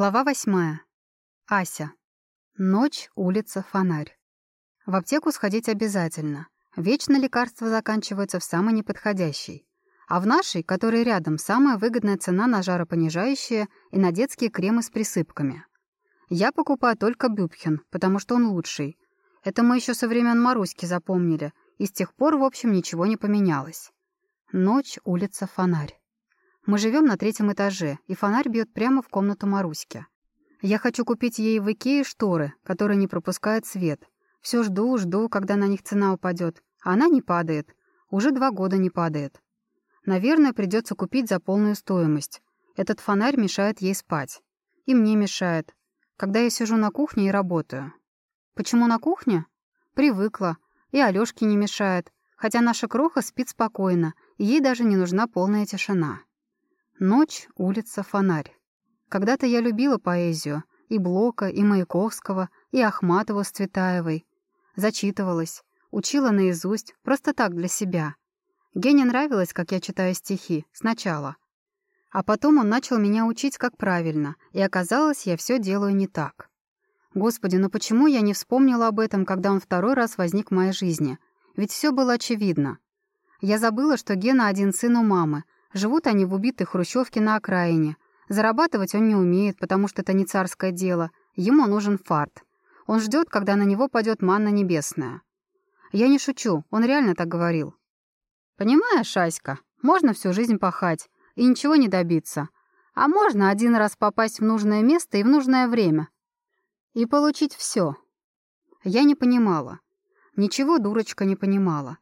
Глава восьмая. Ася. Ночь, улица, фонарь. В аптеку сходить обязательно. Вечно лекарства заканчиваются в самый неподходящий. А в нашей, которой рядом, самая выгодная цена на жаропонижающие и на детские кремы с присыпками. Я покупаю только Бюбхен, потому что он лучший. Это мы еще со времен Маруськи запомнили, и с тех пор, в общем, ничего не поменялось. Ночь, улица, фонарь. Мы живем на третьем этаже, и фонарь бьет прямо в комнату Маруськи. Я хочу купить ей в Икее шторы, которые не пропускают свет. Все жду, жду, когда на них цена упадет. Она не падает. Уже два года не падает. Наверное, придется купить за полную стоимость. Этот фонарь мешает ей спать. И мне мешает. Когда я сижу на кухне и работаю. Почему на кухне? Привыкла. И Алёшке не мешает. Хотя наша кроха спит спокойно, и ей даже не нужна полная тишина. Ночь, улица, фонарь. Когда-то я любила поэзию. И Блока, и Маяковского, и Ахматову с Цветаевой. Зачитывалась. Учила наизусть, просто так, для себя. Гене нравилось, как я читаю стихи, сначала. А потом он начал меня учить, как правильно, и оказалось, я все делаю не так. Господи, ну почему я не вспомнила об этом, когда он второй раз возник в моей жизни? Ведь все было очевидно. Я забыла, что Гена один сын у мамы, Живут они в убитой хрущевке на окраине. Зарабатывать он не умеет, потому что это не царское дело. Ему нужен фарт. Он ждет, когда на него падет манна небесная. Я не шучу, он реально так говорил. Понимаешь, Аська, можно всю жизнь пахать и ничего не добиться. А можно один раз попасть в нужное место и в нужное время. И получить все. Я не понимала. Ничего дурочка не понимала.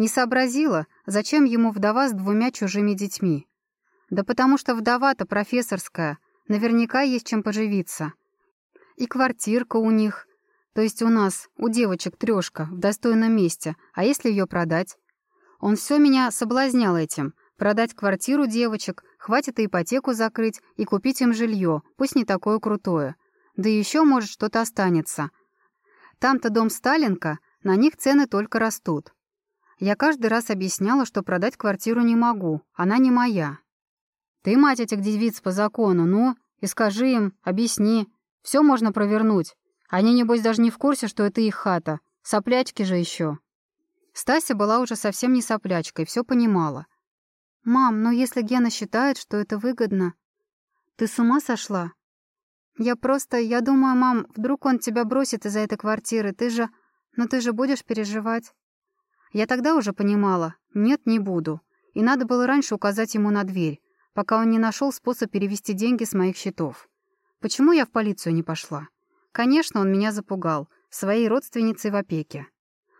Не сообразила, зачем ему вдова с двумя чужими детьми. Да потому что вдова-то профессорская, наверняка есть чем поживиться. И квартирка у них, то есть у нас, у девочек трёшка, в достойном месте, а если ее продать? Он все меня соблазнял этим. Продать квартиру девочек, хватит и ипотеку закрыть и купить им жилье, пусть не такое крутое. Да еще, может, что-то останется. Там-то дом Сталинка, на них цены только растут. Я каждый раз объясняла, что продать квартиру не могу, она не моя. Ты мать этих девиц по закону, ну, и скажи им, объясни. Все можно провернуть. Они, небось, даже не в курсе, что это их хата. Соплячки же еще. Стася была уже совсем не соплячкой, все понимала. «Мам, но если Гена считает, что это выгодно...» «Ты с ума сошла?» «Я просто... Я думаю, мам, вдруг он тебя бросит из-за этой квартиры, ты же... Но ты же будешь переживать...» Я тогда уже понимала, нет, не буду. И надо было раньше указать ему на дверь, пока он не нашел способ перевести деньги с моих счетов. Почему я в полицию не пошла? Конечно, он меня запугал, своей родственницей в опеке.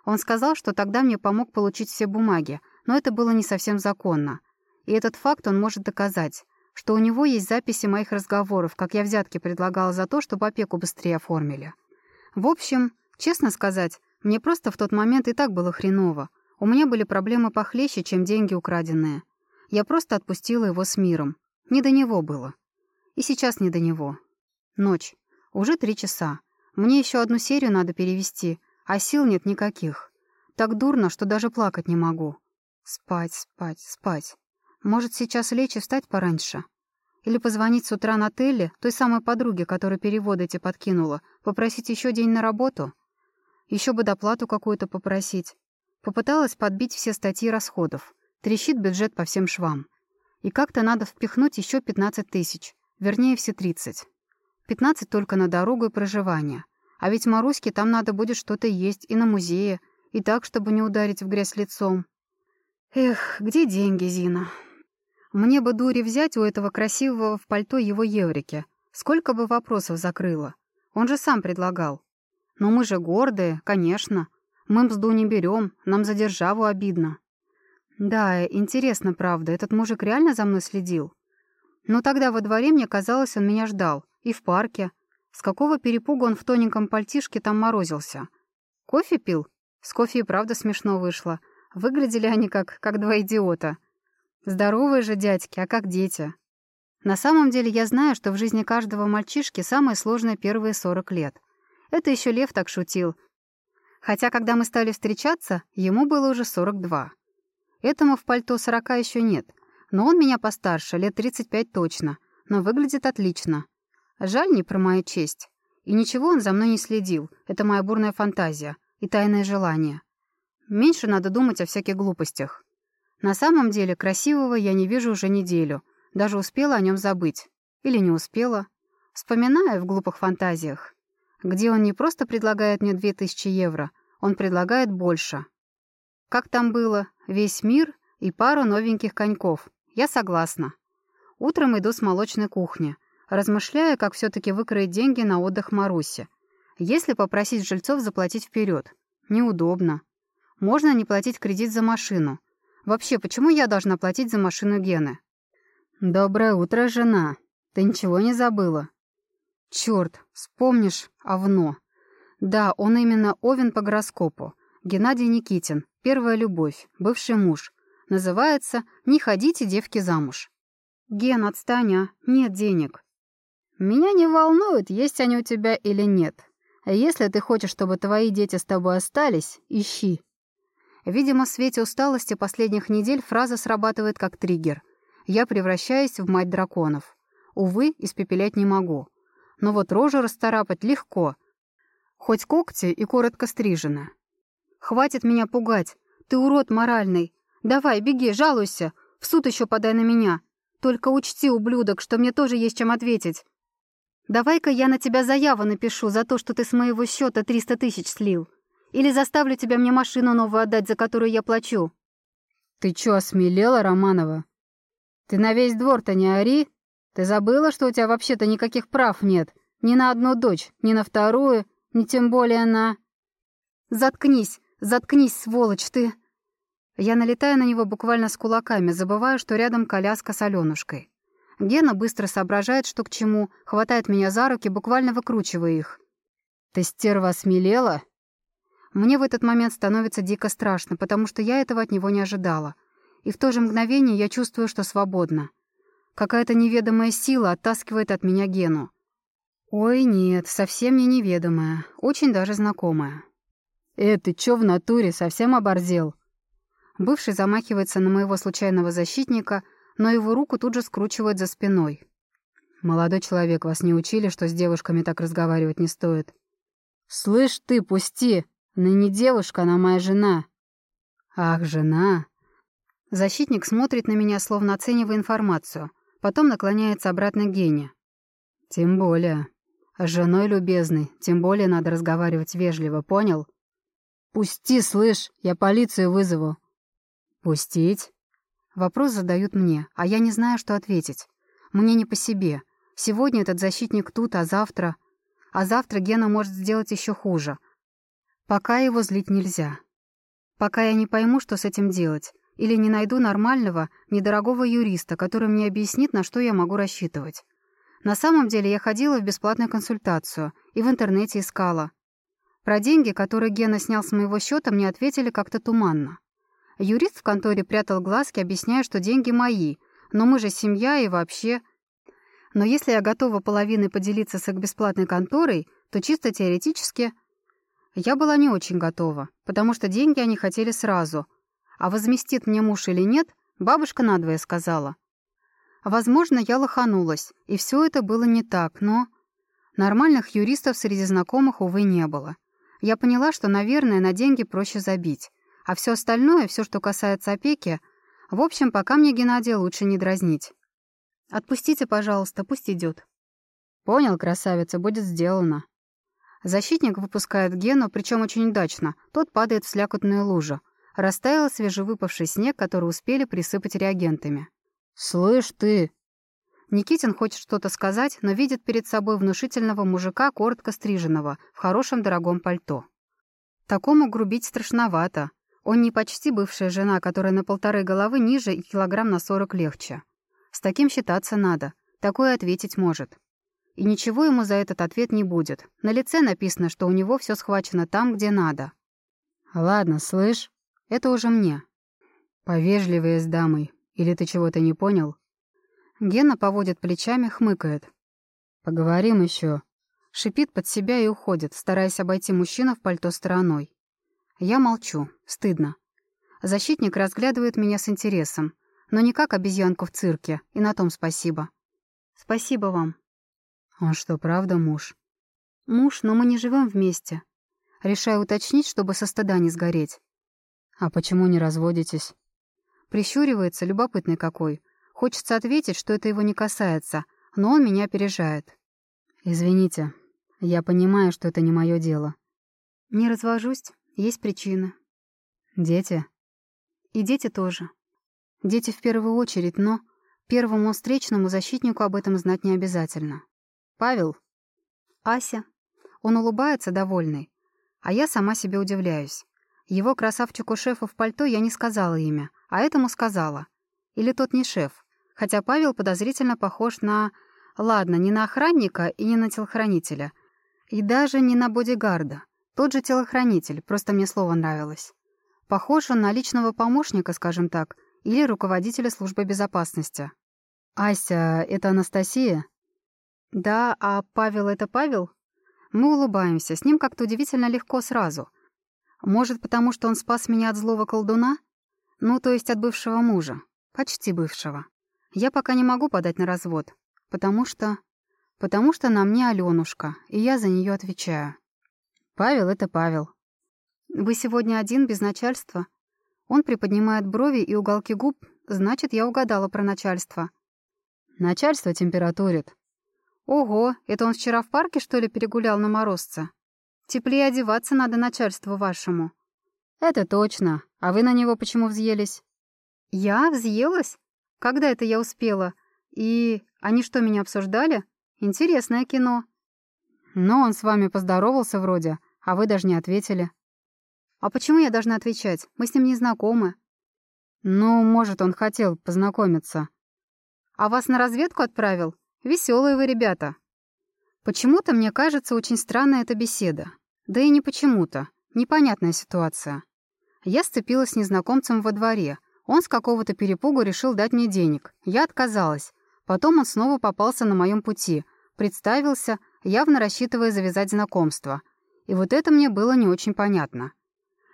Он сказал, что тогда мне помог получить все бумаги, но это было не совсем законно. И этот факт он может доказать, что у него есть записи моих разговоров, как я взятки предлагала за то, чтобы опеку быстрее оформили. В общем, честно сказать, мне просто в тот момент и так было хреново. У меня были проблемы похлеще, чем деньги украденные. Я просто отпустила его с миром. Не до него было. И сейчас не до него. Ночь. Уже три часа. Мне еще одну серию надо перевести, а сил нет никаких. Так дурно, что даже плакать не могу. Спать, спать, спать. Может, сейчас лечь и встать пораньше? Или позвонить с утра на Телле, той самой подруге, которая переводы эти подкинула, попросить еще день на работу? Еще бы доплату какую-то попросить. Попыталась подбить все статьи расходов. Трещит бюджет по всем швам. И как-то надо впихнуть еще 15 тысяч. Вернее, все 30. 15 только на дорогу и проживание. А ведь Маруське там надо будет что-то есть и на музее, и так, чтобы не ударить в грязь лицом. Эх, где деньги, Зина? Мне бы дури взять у этого красивого в пальто его еврики. Сколько бы вопросов закрыло. Он же сам предлагал. Но мы же гордые, конечно. Мы мзду не берем, нам за державу обидно. Да, интересно, правда, этот мужик реально за мной следил? Но тогда во дворе, мне казалось, он меня ждал. И в парке. С какого перепуга он в тоненьком пальтишке там морозился? Кофе пил? С кофе и правда смешно вышло. Выглядели они как, как два идиота. Здоровые же дядьки, а как дети. На самом деле я знаю, что в жизни каждого мальчишки самое сложное первые 40 лет — это еще Лев так шутил. Хотя, когда мы стали встречаться, ему было уже 42. Этому в пальто 40 еще нет. Но он меня постарше, лет 35 точно. Но выглядит отлично. Жаль не про мою честь. И ничего он за мной не следил. Это моя бурная фантазия и тайное желание. Меньше надо думать о всяких глупостях. На самом деле, красивого я не вижу уже неделю. Даже успела о нем забыть. Или не успела. Вспоминаю в глупых фантазиях. Где он не просто предлагает мне две тысячи евро, он предлагает больше. Как там было? Весь мир и пару новеньких коньков. Я согласна. Утром иду с молочной кухни, размышляя, как все-таки выкроить деньги на отдых Марусе. Если попросить жильцов заплатить вперед. Неудобно. Можно не платить кредит за машину. Вообще, почему я должна платить за машину Гены? «Доброе утро, жена. Ты ничего не забыла?» «Черт, вспомнишь, Овно. Да, он именно Овен по гороскопу. Геннадий Никитин, первая любовь, бывший муж. Называется «Не ходите, девки, замуж». «Ген, отстань, а? Нет денег». «Меня не волнует, есть они у тебя или нет. Если ты хочешь, чтобы твои дети с тобой остались, ищи». Видимо, в свете усталости последних недель фраза срабатывает как триггер. Я превращаюсь в мать драконов. Увы, испепелять не могу. Но вот рожу расторапать легко. Хоть когти и коротко стрижены. Хватит меня пугать. Ты урод моральный. Давай, беги, жалуйся. В суд еще подай на меня. Только учти, ублюдок, что мне тоже есть чем ответить. Давай-ка я на тебя заяву напишу за то, что ты с моего счета 300 тысяч слил. Или заставлю тебя мне машину новую отдать, за которую я плачу. Ты чё, осмелела, Романова? Ты на весь двор-то не ори. Ты забыла, что у тебя вообще-то никаких прав нет? Ни на одну дочь, ни на вторую, ни тем более на... Заткнись, заткнись, сволочь ты. Я налетаю на него буквально с кулаками, забываю, что рядом коляска с Алёнушкой. Гена быстро соображает, что к чему, хватает меня за руки, буквально выкручивая их. «Ты, стерва, осмелела?» Мне в этот момент становится дико страшно, потому что я этого от него не ожидала. И в то же мгновение я чувствую, что свободна. Какая-то неведомая сила оттаскивает от меня Гену. Ой, нет, совсем не неведомая, очень даже знакомая. «Э, ты чё в натуре, совсем оборзел?» Бывший замахивается на моего случайного защитника, но его руку тут же скручивают за спиной. «Молодой человек, вас не учили, что с девушками так разговаривать не стоит?» «Слышь ты, пусти!» Она не девушка, она моя жена». «Ах, жена!» Защитник смотрит на меня, словно оценивая информацию. Потом наклоняется обратно к Гене. «Тем более. С женой любезной, тем более надо разговаривать вежливо, понял?» «Пусти, слышь, я полицию вызову». «Пустить?» Вопрос задают мне, а я не знаю, что ответить. Мне не по себе. Сегодня этот защитник тут, а завтра... А завтра Гена может сделать еще хуже — Пока его злить нельзя. Пока я не пойму, что с этим делать, или не найду нормального, недорогого юриста, который мне объяснит, на что я могу рассчитывать. На самом деле я ходила в бесплатную консультацию и в интернете искала. Про деньги, которые Гена снял с моего счета, мне ответили как-то туманно. Юрист в конторе прятал глазки, объясняя, что деньги мои, но мы же семья и вообще... Но если я готова половиной поделиться с их бесплатной конторой, то чисто теоретически я была не очень готова, потому что деньги они хотели сразу. А возместит мне муж или нет, бабушка надвое сказала. Возможно, я лоханулась, и все это было не так, но... Нормальных юристов среди знакомых, увы, не было. Я поняла, что, наверное, на деньги проще забить. А все остальное, все, что касается опеки... В общем, пока мне Геннадия лучше не дразнить. «Отпустите, пожалуйста, пусть идет. «Понял, красавица, будет сделано», Защитник выпускает Гену, причем очень удачно. Тот падает в слякотную лужу. Растаял свежевыпавший снег, который успели присыпать реагентами. «Слышь ты!» Никитин хочет что-то сказать, но видит перед собой внушительного мужика, коротко стриженного, в хорошем дорогом пальто. Такому грубить страшновато. Он не почти бывшая жена, которая на полторы головы ниже и килограмм на сорок легче. С таким считаться надо. Такое ответить может. И ничего ему за этот ответ не будет. На лице написано, что у него все схвачено там, где надо. «Ладно, слышь, это уже мне. Повежливее с дамой. Или ты чего-то не понял?» Гена поводит плечами, хмыкает. «Поговорим еще. Шипит под себя и уходит, стараясь обойти мужчину в пальто стороной. Я молчу. Стыдно. Защитник разглядывает меня с интересом, но не как обезьянку в цирке, и на том спасибо. «Спасибо вам», Он что, правда муж? Муж, но мы не живем вместе. Решаю уточнить, чтобы со стыда не сгореть. А почему не разводитесь? Прищуривается, любопытный какой. Хочется ответить, что это его не касается, но он меня опережает. Извините, я понимаю, что это не мое дело. Не развожусь, есть причины. Дети? И дети тоже. Дети в первую очередь, но первому встречному защитнику об этом знать не обязательно. Павел? Ася? Он улыбается, довольный. А я сама себе удивляюсь. Его красавчику-шефу в пальто я не сказала имя, а этому сказала. Или тот не шеф. Хотя Павел подозрительно похож на... Ладно, не на охранника и не на телохранителя. И даже не на бодигарда. Тот же телохранитель, просто мне слово нравилось. Похож он на личного помощника, скажем так, или руководителя службы безопасности. «Ася, это Анастасия?» «Да, а Павел — это Павел?» Мы улыбаемся, с ним как-то удивительно легко сразу. Может, потому что он спас меня от злого колдуна? Ну, то есть от бывшего мужа. Почти бывшего. Я пока не могу подать на развод, потому что... Потому что на мне Алёнушка, и я за нее отвечаю. Павел — это Павел. Вы сегодня один, без начальства? Он приподнимает брови и уголки губ, значит, я угадала про начальство. Начальство температурит. Ого, это он вчера в парке, что ли, перегулял на морозце? Теплее одеваться надо начальству вашему. Это точно. А вы на него почему взъелись? Я взъелась? Когда это я успела? И они что, меня обсуждали? Интересное кино. Но он с вами поздоровался вроде, а вы даже не ответили. А почему я должна отвечать? Мы с ним не знакомы. Ну, может, он хотел познакомиться. А вас на разведку отправил? Веселые вы ребята. Почему-то мне кажется очень странная эта беседа. Да и не почему-то. Непонятная ситуация. Я сцепилась с незнакомцем во дворе. Он с какого-то перепугу решил дать мне денег. Я отказалась. Потом он снова попался на моем пути. Представился, явно рассчитывая завязать знакомство. И вот это мне было не очень понятно.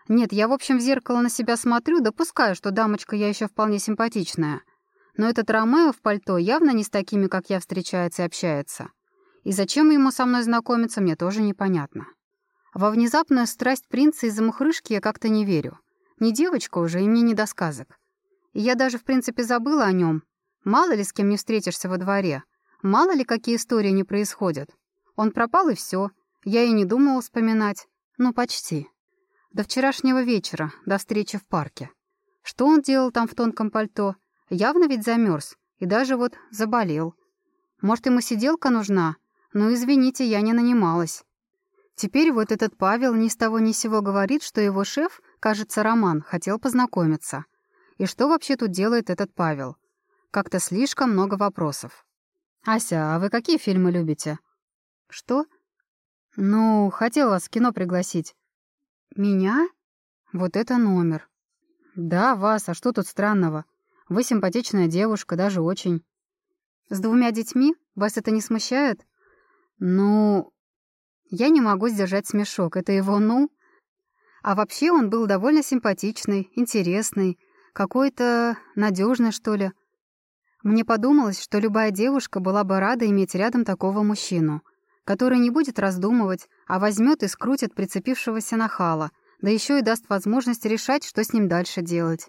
Нет, я, в общем, в зеркало на себя смотрю, допускаю, что дамочка я еще вполне симпатичная. Но этот Ромео в пальто явно не с такими, как я, встречается и общается. И зачем ему со мной знакомиться, мне тоже непонятно. Во внезапную страсть принца из-за мухрышки я как-то не верю. Не девочка уже, и мне не до сказок. Я даже, в принципе, забыла о нем. Мало ли с кем не встретишься во дворе. Мало ли какие истории не происходят. Он пропал, и все. Я и не думала вспоминать. Ну, почти. До вчерашнего вечера, до встречи в парке. Что он делал там в тонком пальто? Явно ведь замерз и даже вот заболел. Может, ему сиделка нужна? Ну, извините, я не нанималась. Теперь вот этот Павел ни с того ни сего говорит, что его шеф, кажется, Роман, хотел познакомиться. И что вообще тут делает этот Павел? Как-то слишком много вопросов. «Ася, а вы какие фильмы любите?» «Что?» «Ну, хотел вас в кино пригласить». «Меня?» «Вот это номер». «Да, вас, а что тут странного? Вы симпатичная девушка, даже очень. С двумя детьми? Вас это не смущает? Ну... Я не могу сдержать смешок. Это его «ну»? А вообще он был довольно симпатичный, интересный, какой-то надежный, что ли. Мне подумалось, что любая девушка была бы рада иметь рядом такого мужчину, который не будет раздумывать, а возьмет и скрутит прицепившегося нахала, да еще и даст возможность решать, что с ним дальше делать.